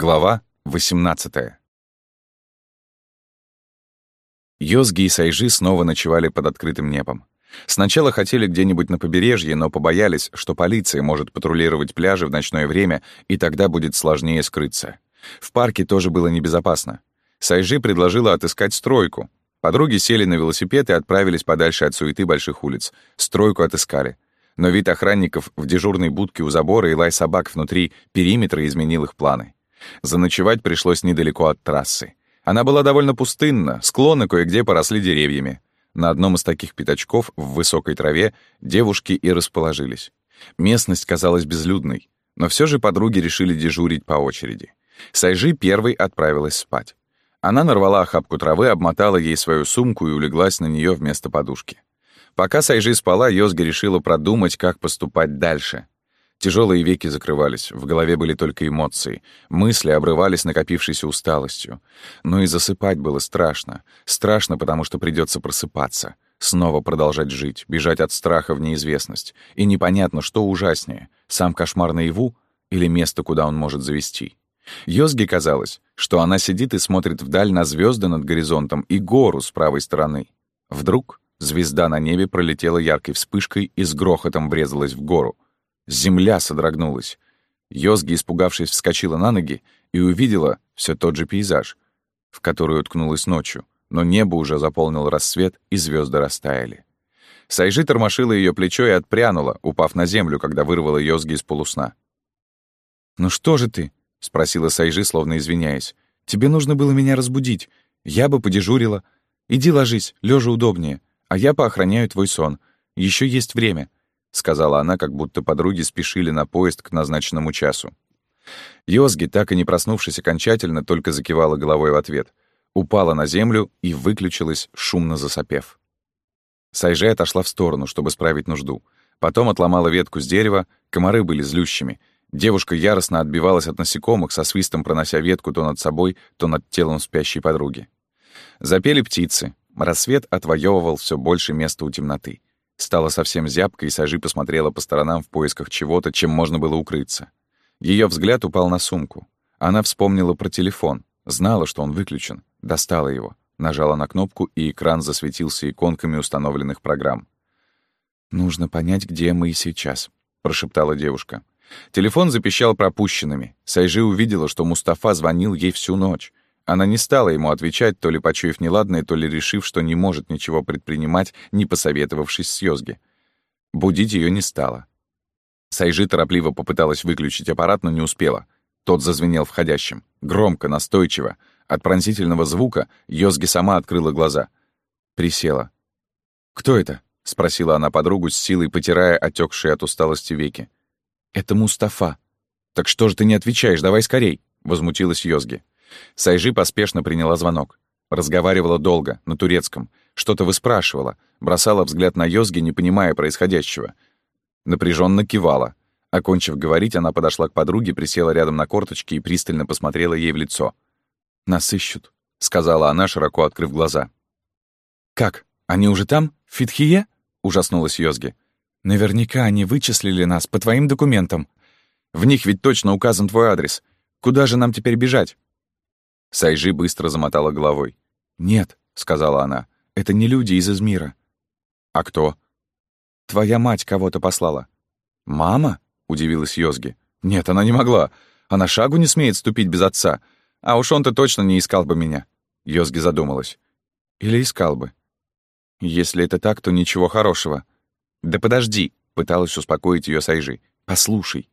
Глава 18 Йозги и Сайжи снова ночевали под открытым небом. Сначала хотели где-нибудь на побережье, но побоялись, что полиция может патрулировать пляжи в ночное время, и тогда будет сложнее скрыться. В парке тоже было небезопасно. Сайжи предложила отыскать стройку. Подруги сели на велосипед и отправились подальше от суеты больших улиц. Стройку отыскали. Но вид охранников в дежурной будке у забора и лай собак внутри периметра изменил их планы. Заночевать пришлось недалеко от трассы. Она была довольно пустынна, склоны кое-где поросли деревьями. На одном из таких пятачков в высокой траве девушки и расположились. Местность казалась безлюдной, но все же подруги решили дежурить по очереди. Сайжи первой отправилась спать. Она нарвала охапку травы, обмотала ей свою сумку и улеглась на нее вместо подушки. Пока Сайжи спала, Йозга решила продумать, как поступать дальше. Тяжелые веки закрывались, в голове были только эмоции. Мысли обрывались накопившейся усталостью. Но и засыпать было страшно. Страшно, потому что придется просыпаться. Снова продолжать жить, бежать от страха в неизвестность. И непонятно, что ужаснее — сам кошмар наяву или место, куда он может завести. Йозге казалось, что она сидит и смотрит вдаль на звезды над горизонтом и гору с правой стороны. Вдруг звезда на небе пролетела яркой вспышкой и с грохотом врезалась в гору — Земля содрогнулась. Йозги, испугавшись, вскочила на ноги и увидела все тот же пейзаж, в который уткнулась ночью, но небо уже заполнил рассвет, и звезды растаяли. Сайжи тормошила ее плечо и отпрянула, упав на землю, когда вырвала Йозги из полусна. «Ну что же ты?» — спросила Сайжи, словно извиняясь. «Тебе нужно было меня разбудить. Я бы подежурила. Иди ложись, лежа удобнее, а я поохраняю твой сон. Еще есть время. — сказала она, как будто подруги спешили на поезд к назначенному часу. Йозги, так и не проснувшись окончательно, только закивала головой в ответ, упала на землю и выключилась, шумно засопев. Сайже отошла в сторону, чтобы справить нужду. Потом отломала ветку с дерева, комары были злющими. Девушка яростно отбивалась от насекомых, со свистом пронося ветку то над собой, то над телом спящей подруги. Запели птицы. Рассвет отвоевывал все больше места у темноты. Стало совсем зябко, и Сажи посмотрела по сторонам в поисках чего-то, чем можно было укрыться. Ее взгляд упал на сумку. Она вспомнила про телефон, знала, что он выключен, достала его, нажала на кнопку, и экран засветился иконками установленных программ. «Нужно понять, где мы сейчас», — прошептала девушка. Телефон запищал пропущенными. Сайжи увидела, что Мустафа звонил ей всю ночь. Она не стала ему отвечать, то ли почуяв неладное, то ли решив, что не может ничего предпринимать, не посоветовавшись с Йозги. Будить ее не стала. Сайжи торопливо попыталась выключить аппарат, но не успела. Тот зазвенел входящим. Громко, настойчиво. От пронзительного звука Йозги сама открыла глаза. Присела. «Кто это?» — спросила она подругу с силой, потирая отекшие от усталости веки. «Это Мустафа». «Так что же ты не отвечаешь? Давай скорей!» — возмутилась Йозги. Сайжи поспешно приняла звонок. Разговаривала долго, на турецком. Что-то выспрашивала. Бросала взгляд на Йозги, не понимая происходящего. Напряженно кивала. Окончив говорить, она подошла к подруге, присела рядом на корточки и пристально посмотрела ей в лицо. «Нас ищут», — сказала она, широко открыв глаза. «Как? Они уже там? В Фитхие?» — ужаснулась Йозги. «Наверняка они вычислили нас по твоим документам. В них ведь точно указан твой адрес. Куда же нам теперь бежать?» Сайжи быстро замотала головой. «Нет», — сказала она, — «это не люди из Измира». «А кто?» «Твоя мать кого-то послала». «Мама?» — удивилась Йозги. «Нет, она не могла. Она шагу не смеет ступить без отца. А уж он-то точно не искал бы меня». Йозги задумалась. «Или искал бы». «Если это так, то ничего хорошего». «Да подожди», — пыталась успокоить ее Сайжи. «Послушай,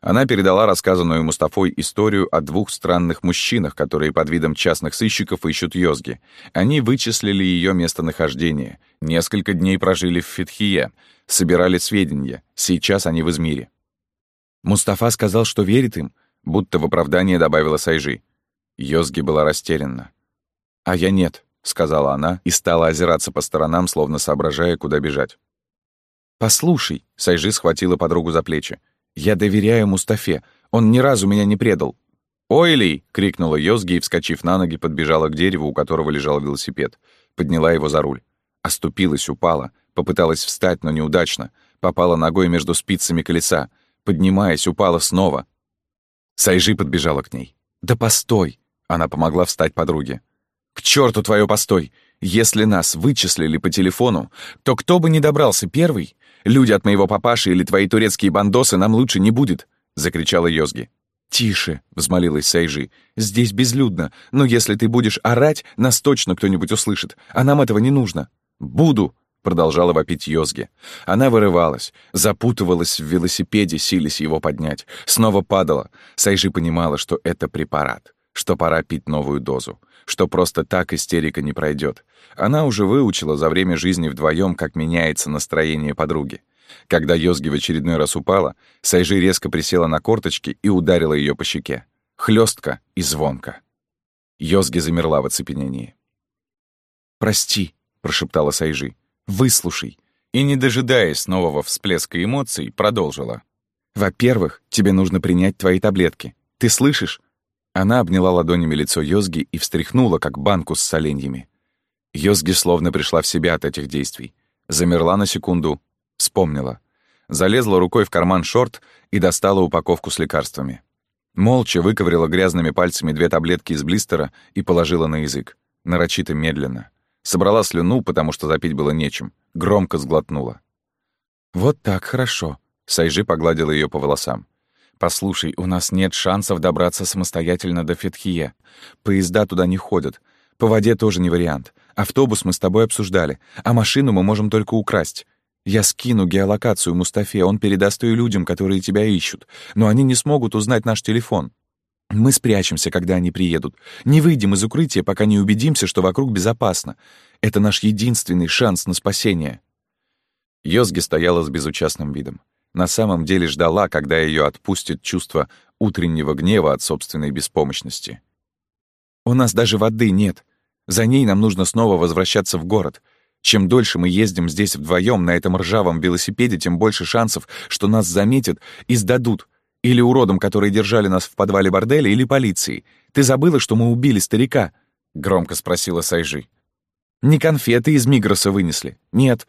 она передала рассказанную Мустафой историю о двух странных мужчинах, которые под видом частных сыщиков ищут Йозги. Они вычислили ее местонахождение. Несколько дней прожили в Фитхие, собирали сведения. Сейчас они в Измире. Мустафа сказал, что верит им, будто в оправдание добавила Сайжи. Йозги была растерянна. «А я нет», — сказала она и стала озираться по сторонам, словно соображая, куда бежать. «Послушай», — Сайжи схватила подругу за плечи. Я доверяю Мустафе. Он ни разу меня не предал. «Ойли!» — крикнула Йозги и, вскочив на ноги, подбежала к дереву, у которого лежал велосипед. Подняла его за руль. Оступилась, упала. Попыталась встать, но неудачно. Попала ногой между спицами колеса. Поднимаясь, упала снова. Сайжи подбежала к ней. «Да постой!» Она помогла встать подруге. «К черту твое постой! Если нас вычислили по телефону, то кто бы ни добрался первый, люди от моего папаши или твои турецкие бандосы нам лучше не будет!» — закричала Йозги. «Тише!» — взмолилась Сайжи. «Здесь безлюдно, но если ты будешь орать, нас точно кто-нибудь услышит, а нам этого не нужно». «Буду!» — продолжала вопить Йозги. Она вырывалась, запутывалась в велосипеде, сились его поднять. Снова падала. Сайжи понимала, что это препарат, что пора пить новую дозу, что просто так истерика не пройдет. Она уже выучила за время жизни вдвоем, как меняется настроение подруги. Когда Йозги в очередной раз упала, Сайжи резко присела на корточки и ударила ее по щеке. Хлестко и звонко. Йозги замерла в оцепенении. «Прости», — прошептала Сайжи. «Выслушай». И, не дожидаясь нового всплеска эмоций, продолжила. «Во-первых, тебе нужно принять твои таблетки. Ты слышишь?» Она обняла ладонями лицо Йозги и встряхнула, как банку с соленьями. Йозги словно пришла в себя от этих действий. Замерла на секунду, Вспомнила. Залезла рукой в карман шорт и достала упаковку с лекарствами. Молча выковырила грязными пальцами две таблетки из блистера и положила на язык. Нарочито медленно. Собрала слюну, потому что запить было нечем. Громко сглотнула. «Вот так хорошо», — Сайжи погладила ее по волосам. «Послушай, у нас нет шансов добраться самостоятельно до Фетхие. Поезда туда не ходят. По воде тоже не вариант. Автобус мы с тобой обсуждали, а машину мы можем только украсть. Я скину геолокацию Мустафе, он передаст ее людям, которые тебя ищут. Но они не смогут узнать наш телефон. Мы спрячемся, когда они приедут. Не выйдем из укрытия, пока не убедимся, что вокруг безопасно. Это наш единственный шанс на спасение». Йозги стояла с безучастным видом. На самом деле ждала, когда ее отпустит чувство утреннего гнева от собственной беспомощности. «У нас даже воды нет. За ней нам нужно снова возвращаться в город. Чем дольше мы ездим здесь вдвоем на этом ржавом велосипеде, тем больше шансов, что нас заметят и сдадут. Или уродом, которые держали нас в подвале борделя, или полиции. Ты забыла, что мы убили старика?» — громко спросила Сайжи. «Не конфеты из Мигроса вынесли. Нет».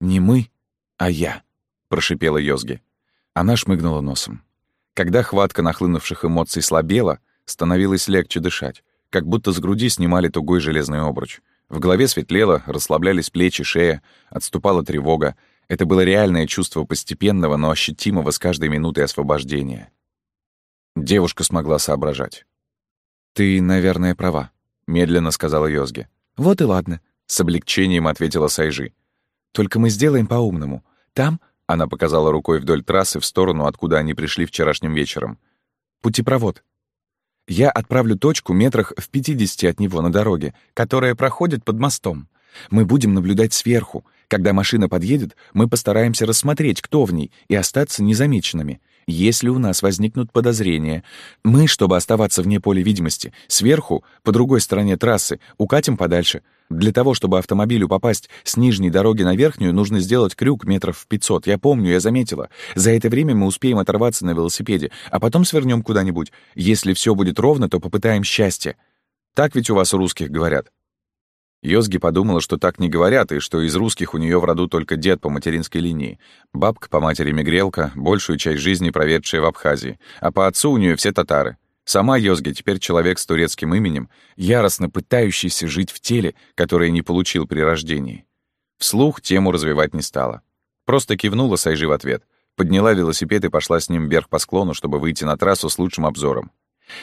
«Не мы, а я», — прошипела Йозги. Она шмыгнула носом. Когда хватка нахлынувших эмоций слабела, становилось легче дышать, как будто с груди снимали тугой железный обруч. В голове светлело, расслаблялись плечи, шея, отступала тревога. Это было реальное чувство постепенного, но ощутимого с каждой минутой освобождения. Девушка смогла соображать. «Ты, наверное, права», — медленно сказала Йозге. «Вот и ладно», — с облегчением ответила Сайжи. «Только мы сделаем по-умному. Там...» — она показала рукой вдоль трассы в сторону, откуда они пришли вчерашним вечером. «Путепровод. Я отправлю точку метрах в 50 от него на дороге, которая проходит под мостом. Мы будем наблюдать сверху. Когда машина подъедет, мы постараемся рассмотреть, кто в ней, и остаться незамеченными. Если у нас возникнут подозрения, мы, чтобы оставаться вне поля видимости, сверху, по другой стороне трассы, укатим подальше. Для того, чтобы автомобилю попасть с нижней дороги на верхнюю, нужно сделать крюк метров в 500. Я помню, я заметила. За это время мы успеем оторваться на велосипеде, а потом свернем куда-нибудь. Если все будет ровно, то попытаем счастье. Так ведь у вас у русских говорят. Йозги подумала, что так не говорят, и что из русских у нее в роду только дед по материнской линии, бабка по матери Мигрелка, большую часть жизни проведшая в Абхазии, а по отцу у нее все татары. Сама Йозги теперь человек с турецким именем, яростно пытающийся жить в теле, которое не получил при рождении. Вслух тему развивать не стала. Просто кивнула Сайжи в ответ, подняла велосипед и пошла с ним вверх по склону, чтобы выйти на трассу с лучшим обзором.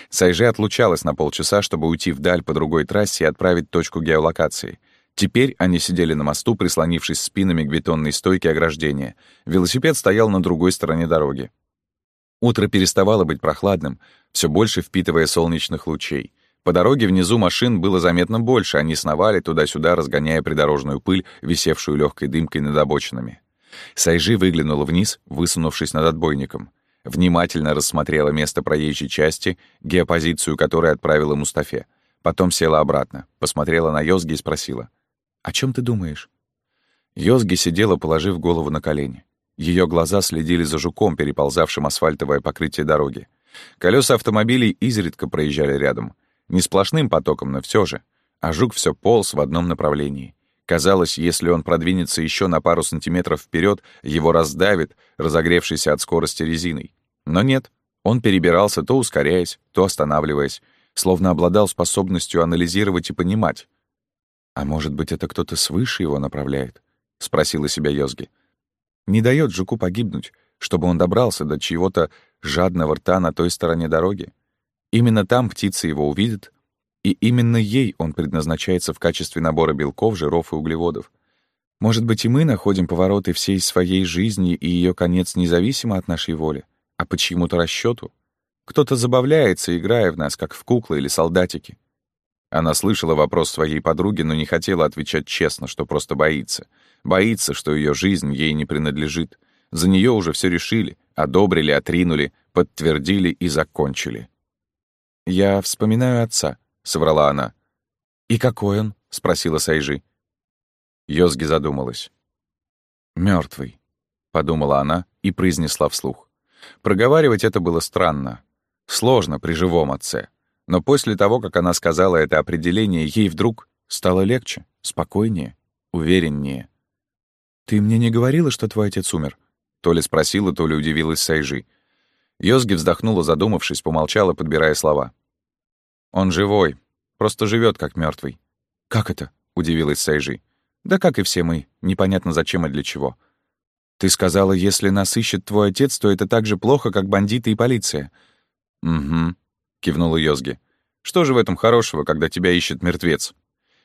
Сайже отлучалась на полчаса, чтобы уйти вдаль по другой трассе и отправить точку геолокации. Теперь они сидели на мосту, прислонившись спинами к бетонной стойке ограждения. Велосипед стоял на другой стороне дороги. Утро переставало быть прохладным, все больше впитывая солнечных лучей. По дороге внизу машин было заметно больше, они сновали туда-сюда, разгоняя придорожную пыль, висевшую легкой дымкой над обочинами. Сайжи выглянула вниз, высунувшись над отбойником внимательно рассмотрела место проезжей части, геопозицию которой отправила Мустафе. Потом села обратно, посмотрела на Йозги и спросила. «О чем ты думаешь?» Йозги сидела, положив голову на колени. Ее глаза следили за жуком, переползавшим асфальтовое покрытие дороги. Колеса автомобилей изредка проезжали рядом. Не сплошным потоком, но все же. А жук все полз в одном направлении. Казалось, если он продвинется еще на пару сантиметров вперед, его раздавит, разогревшийся от скорости резиной. Но нет, Он перебирался то ускоряясь, то останавливаясь, словно обладал способностью анализировать и понимать. «А может быть, это кто-то свыше его направляет?» — спросила себя Йозги. «Не дает жуку погибнуть, чтобы он добрался до чьего-то жадного рта на той стороне дороги. Именно там птица его увидит, и именно ей он предназначается в качестве набора белков, жиров и углеводов. Может быть, и мы находим повороты всей своей жизни и ее конец независимо от нашей воли, а по чьему-то расчету. Кто-то забавляется, играя в нас, как в куклы или солдатики. Она слышала вопрос своей подруги, но не хотела отвечать честно, что просто боится. Боится, что ее жизнь ей не принадлежит. За нее уже все решили, одобрили, отринули, подтвердили и закончили. «Я вспоминаю отца», — соврала она. «И какой он?» — спросила Сайжи. Йозги задумалась. Мертвый, подумала она и произнесла вслух. Проговаривать это было странно. Сложно при живом отце. Но после того, как она сказала это определение, ей вдруг стало легче, спокойнее, увереннее. «Ты мне не говорила, что твой отец умер?» То ли спросила, то ли удивилась Сайжи. Йозги вздохнула, задумавшись, помолчала, подбирая слова. «Он живой, просто живет как мертвый. «Как это?» — удивилась Сайжи. Да как и все мы, непонятно зачем и для чего. Ты сказала, если нас ищет твой отец, то это так же плохо, как бандиты и полиция. Угу, кивнула Йозги. Что же в этом хорошего, когда тебя ищет мертвец?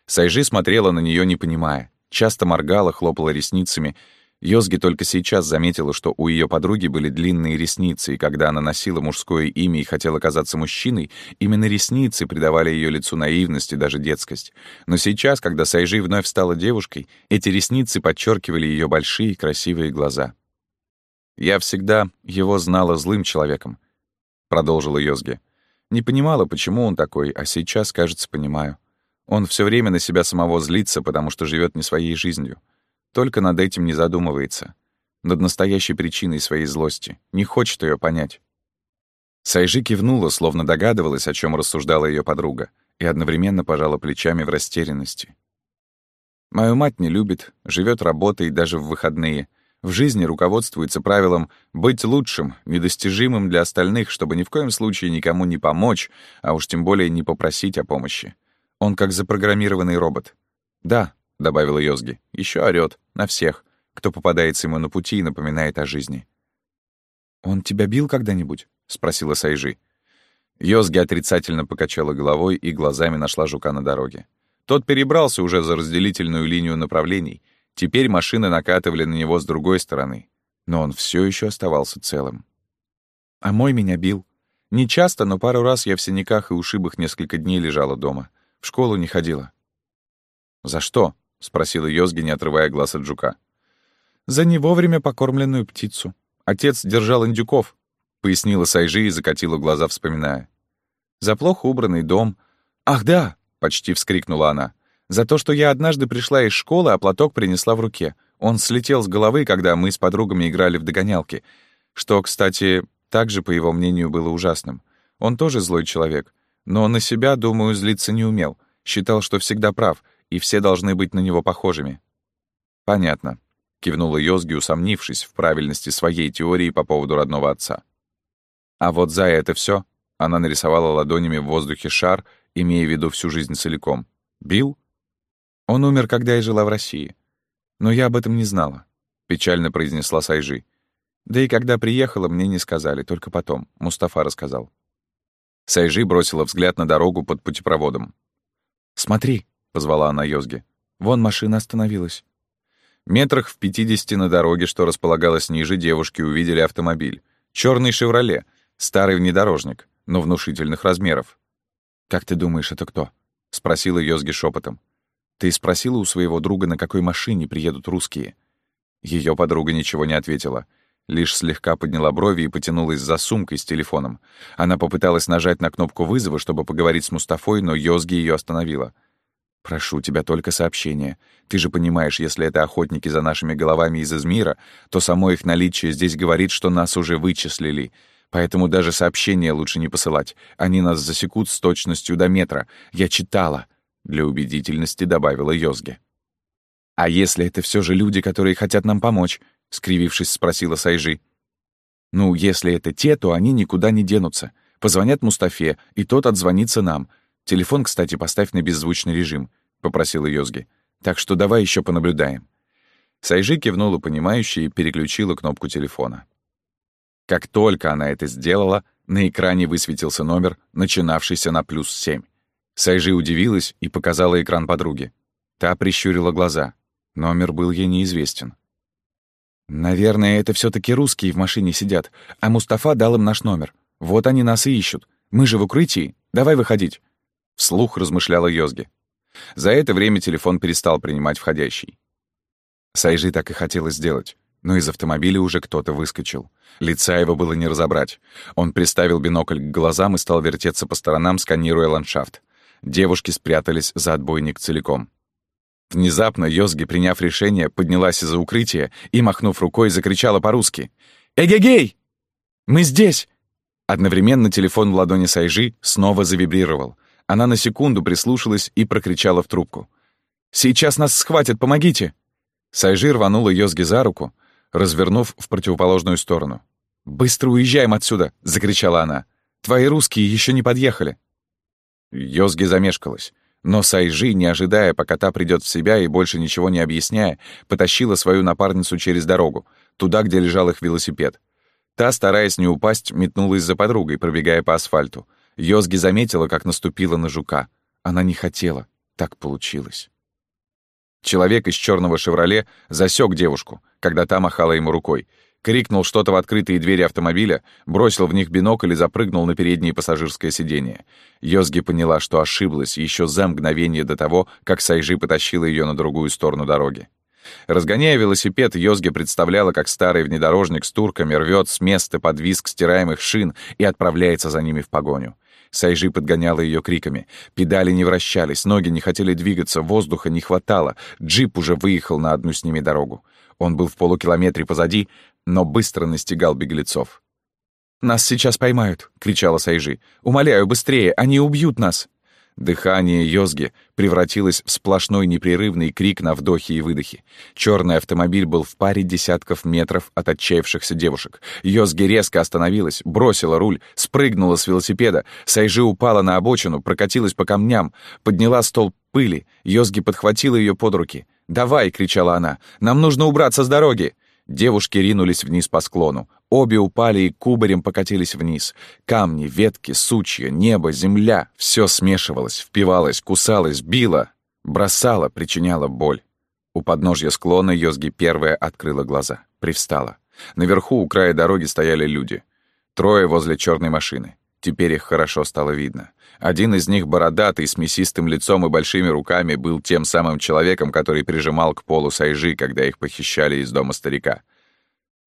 Сайжи смотрела на нее, не понимая. Часто моргала, хлопала ресницами — Йозги только сейчас заметила, что у ее подруги были длинные ресницы, и когда она носила мужское имя и хотела казаться мужчиной, именно ресницы придавали ее лицу наивность и даже детскость. Но сейчас, когда Сайжи вновь стала девушкой, эти ресницы подчеркивали ее большие красивые глаза. «Я всегда его знала злым человеком», — продолжила Йозги. «Не понимала, почему он такой, а сейчас, кажется, понимаю. Он все время на себя самого злится, потому что живет не своей жизнью. Только над этим не задумывается. Над настоящей причиной своей злости. Не хочет ее понять. Сайжи кивнула, словно догадывалась, о чем рассуждала ее подруга, и одновременно пожала плечами в растерянности. Мою мать не любит, живет работой даже в выходные. В жизни руководствуется правилом быть лучшим, недостижимым для остальных, чтобы ни в коем случае никому не помочь, а уж тем более не попросить о помощи. Он как запрограммированный робот. Да, — добавила Йозги. Еще орёт. На всех, кто попадается ему на пути и напоминает о жизни». «Он тебя бил когда-нибудь?» — спросила Сайжи. Йозги отрицательно покачала головой и глазами нашла жука на дороге. Тот перебрался уже за разделительную линию направлений. Теперь машины накатывали на него с другой стороны. Но он все еще оставался целым. «А мой меня бил. Не часто, но пару раз я в синяках и ушибах несколько дней лежала дома. В школу не ходила». «За что?» — спросила Йозги, не отрывая глаз от жука. «За не вовремя покормленную птицу. Отец держал индюков», — пояснила Сайжи и закатила глаза, вспоминая. «За плохо убранный дом. Ах, да!» — почти вскрикнула она. «За то, что я однажды пришла из школы, а платок принесла в руке. Он слетел с головы, когда мы с подругами играли в догонялки. Что, кстати, также, по его мнению, было ужасным. Он тоже злой человек. Но на себя, думаю, злиться не умел. Считал, что всегда прав — и все должны быть на него похожими. Понятно, кивнула Йозги, усомнившись в правильности своей теории по поводу родного отца. А вот за это все она нарисовала ладонями в воздухе шар, имея в виду всю жизнь целиком. Бил? Он умер, когда я жила в России. Но я об этом не знала, печально произнесла Сайжи. Да и когда приехала, мне не сказали, только потом. Мустафа рассказал. Сайжи бросила взгляд на дорогу под путепроводом. «Смотри», позвала она Йозги. «Вон машина остановилась». Метрах в пятидесяти на дороге, что располагалось ниже, девушки увидели автомобиль. черный «Шевроле», старый внедорожник, но внушительных размеров. «Как ты думаешь, это кто?» — спросила Йозги шепотом. «Ты спросила у своего друга, на какой машине приедут русские?» Ее подруга ничего не ответила, лишь слегка подняла брови и потянулась за сумкой с телефоном. Она попыталась нажать на кнопку вызова, чтобы поговорить с Мустафой, но Йозги ее остановила. «Прошу тебя только сообщения. Ты же понимаешь, если это охотники за нашими головами из Измира, то само их наличие здесь говорит, что нас уже вычислили. Поэтому даже сообщения лучше не посылать. Они нас засекут с точностью до метра. Я читала». Для убедительности добавила Йозге. «А если это все же люди, которые хотят нам помочь?» — скривившись, спросила Сайжи. Ну, если это те, то они никуда не денутся. Позвонят Мустафе, и тот отзвонится нам. Телефон, кстати, поставь на беззвучный режим», — попросила Йозги. «Так что давай еще понаблюдаем». Сайжи кивнула понимающе и переключила кнопку телефона. Как только она это сделала, на экране высветился номер, начинавшийся на плюс семь. Сайжи удивилась и показала экран подруге. Та прищурила глаза. Номер был ей неизвестен. «Наверное, это все таки русские в машине сидят, а Мустафа дал им наш номер. Вот они нас и ищут. Мы же в укрытии. Давай выходить». Вслух размышляла Йозги. За это время телефон перестал принимать входящий. Сайжи так и хотела сделать, но из автомобиля уже кто-то выскочил. Лица его было не разобрать. Он приставил бинокль к глазам и стал вертеться по сторонам, сканируя ландшафт. Девушки спрятались за отбойник целиком. Внезапно Йозги, приняв решение, поднялась из-за укрытия и, махнув рукой, закричала по-русски. «Эгегей! Мы здесь!» Одновременно телефон в ладони Сайжи снова завибрировал. Она на секунду прислушалась и прокричала в трубку. «Сейчас нас схватят, помогите!» Сайжи рванула Йозги за руку, развернув в противоположную сторону. «Быстро уезжаем отсюда!» — закричала она. «Твои русские еще не подъехали!» Йозги замешкалась. Но Сайжи, не ожидая, пока та придет в себя и больше ничего не объясняя, потащила свою напарницу через дорогу, туда, где лежал их велосипед. Та, стараясь не упасть, метнулась за подругой, пробегая по асфальту. Йозги заметила, как наступила на жука. Она не хотела. Так получилось. Человек из черного «Шевроле» засек девушку, когда та махала ему рукой, крикнул что-то в открытые двери автомобиля, бросил в них бинокль и запрыгнул на переднее пассажирское сиденье. Йозги поняла, что ошиблась еще за мгновение до того, как Сайжи потащила ее на другую сторону дороги. Разгоняя велосипед, Йозги представляла, как старый внедорожник с турками рвет с места под визг стираемых шин и отправляется за ними в погоню. Сайжи подгоняла ее криками. Педали не вращались, ноги не хотели двигаться, воздуха не хватало. Джип уже выехал на одну с ними дорогу. Он был в полукилометре позади, но быстро настигал беглецов. «Нас сейчас поймают!» — кричала Сайжи. «Умоляю, быстрее! Они убьют нас!» Дыхание Йозги превратилось в сплошной непрерывный крик на вдохе и выдохе. Черный автомобиль был в паре десятков метров от отчаявшихся девушек. Йозги резко остановилась, бросила руль, спрыгнула с велосипеда. Сайжи упала на обочину, прокатилась по камням, подняла стол пыли. Йозги подхватила ее под руки. «Давай!» — кричала она. «Нам нужно убраться с дороги!» Девушки ринулись вниз по склону. Обе упали и кубарем покатились вниз. Камни, ветки, сучья, небо, земля — все смешивалось, впивалось, кусалось, било, бросало, причиняло боль. У подножья склона Йозги первая открыла глаза, привстала. Наверху у края дороги стояли люди. Трое возле черной машины. Теперь их хорошо стало видно. Один из них, бородатый, с мясистым лицом и большими руками, был тем самым человеком, который прижимал к полу Сайжи, когда их похищали из дома старика.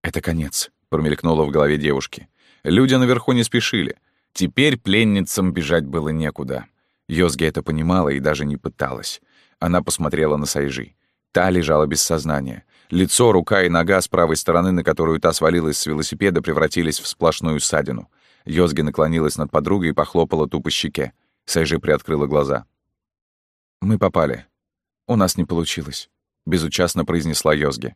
«Это конец», — промелькнуло в голове девушки. Люди наверху не спешили. Теперь пленницам бежать было некуда. Йозги это понимала и даже не пыталась. Она посмотрела на Сайжи. Та лежала без сознания. Лицо, рука и нога с правой стороны, на которую та свалилась с велосипеда, превратились в сплошную ссадину. Йозги наклонилась над подругой и похлопала ту по щеке. Сайжи приоткрыла глаза. «Мы попали. У нас не получилось», — безучастно произнесла Йозги.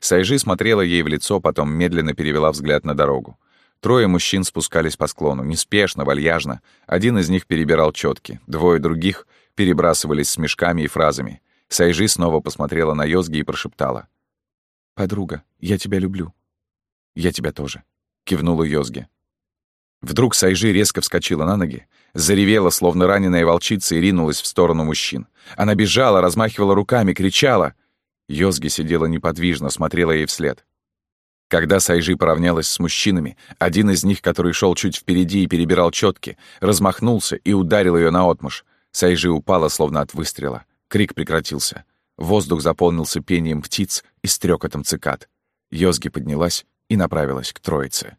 Сайжи смотрела ей в лицо, потом медленно перевела взгляд на дорогу. Трое мужчин спускались по склону, неспешно, вальяжно. Один из них перебирал четки, двое других перебрасывались с мешками и фразами. Сайжи снова посмотрела на Йозги и прошептала. «Подруга, я тебя люблю». «Я тебя тоже», — кивнула Йозги. Вдруг Сайжи резко вскочила на ноги, заревела, словно раненая волчица, и ринулась в сторону мужчин. Она бежала, размахивала руками, кричала. Йозги сидела неподвижно, смотрела ей вслед. Когда Сайжи поравнялась с мужчинами, один из них, который шел чуть впереди и перебирал четки, размахнулся и ударил ее наотмашь. Сайжи упала, словно от выстрела. Крик прекратился. Воздух заполнился пением птиц и стрекотом цикад. Йозги поднялась и направилась к троице.